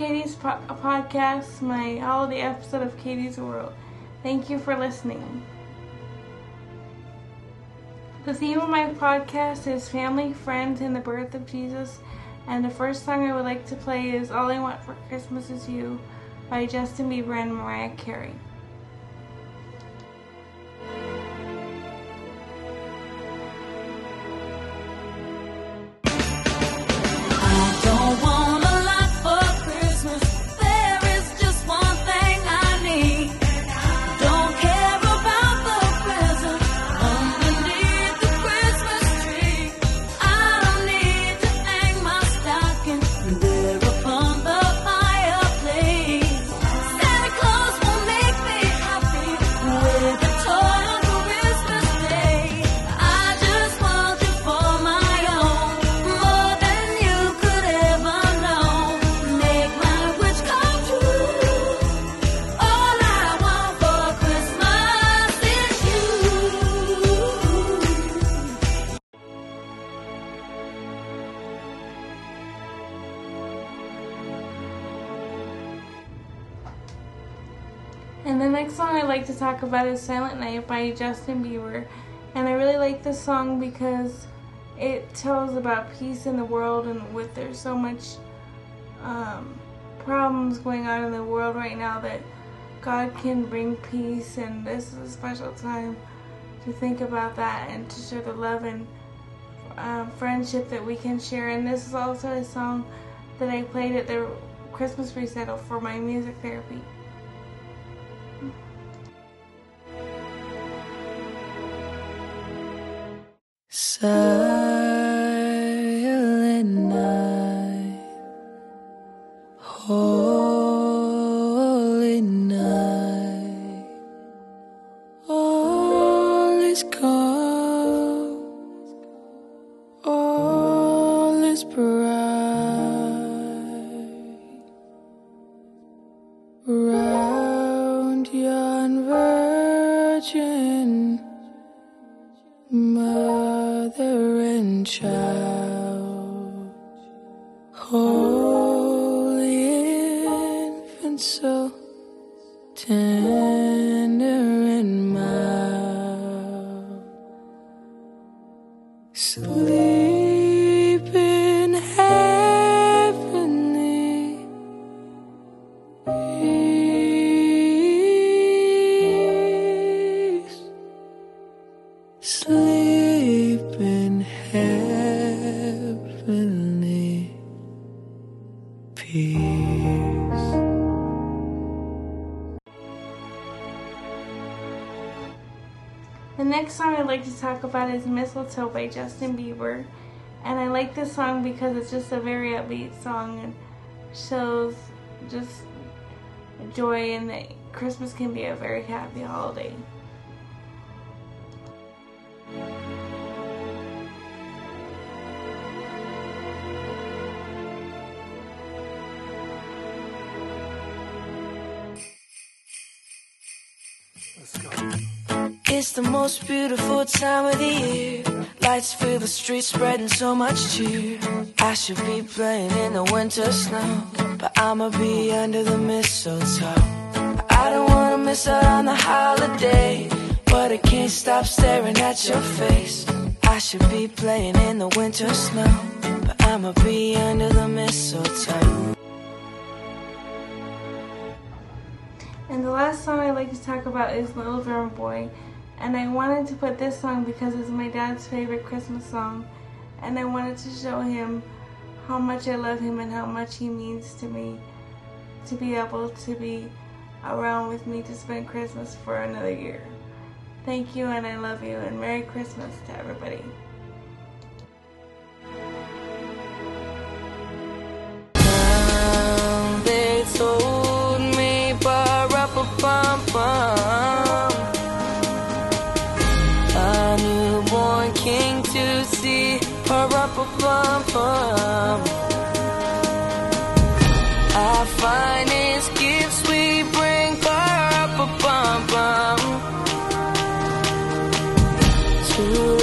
Katie's po- podcast, my holiday episode of Katie's World. Thank you for listening. The theme of my podcast is family, friends, and the birth of Jesus. And the first song I would like to play is All I Want for Christmas Is You by Justin Bieber and Mariah Carey. And the next song I'd like to talk about is Silent Night by Justin Bieber. And I really like this song because it tells about peace in the world and with there's so much um, problems going on in the world right now that God can bring peace and this is a special time to think about that and to show the love and uh, friendship that we can share. And this is also a song that I played at the Christmas recital for my music therapy. Silent child, The next song I'd like to talk about is Mistletoe by Justin Bieber. And I like this song because it's just a very upbeat song and shows just joy and that Christmas can be a very happy holiday. It's the most beautiful time of the year. Lights fill the streets, spreading so much cheer. I should be playing in the winter snow, but I'ma be under the mistletoe. I don't wanna miss out on the holiday, but I can't stop staring at your face. I should be playing in the winter snow, but I'ma be under the mistletoe. And the last song I'd like to talk about is Little Drummer Boy. And I wanted to put this song because it's my dad's favorite Christmas song. And I wanted to show him how much I love him and how much he means to me to be able to be around with me to spend Christmas for another year. Thank you and I love you and Merry Christmas to everybody. Ba-ra-pa-bum-bum. Our finest gifts we bring, ba-ra-pa-bum-bum. To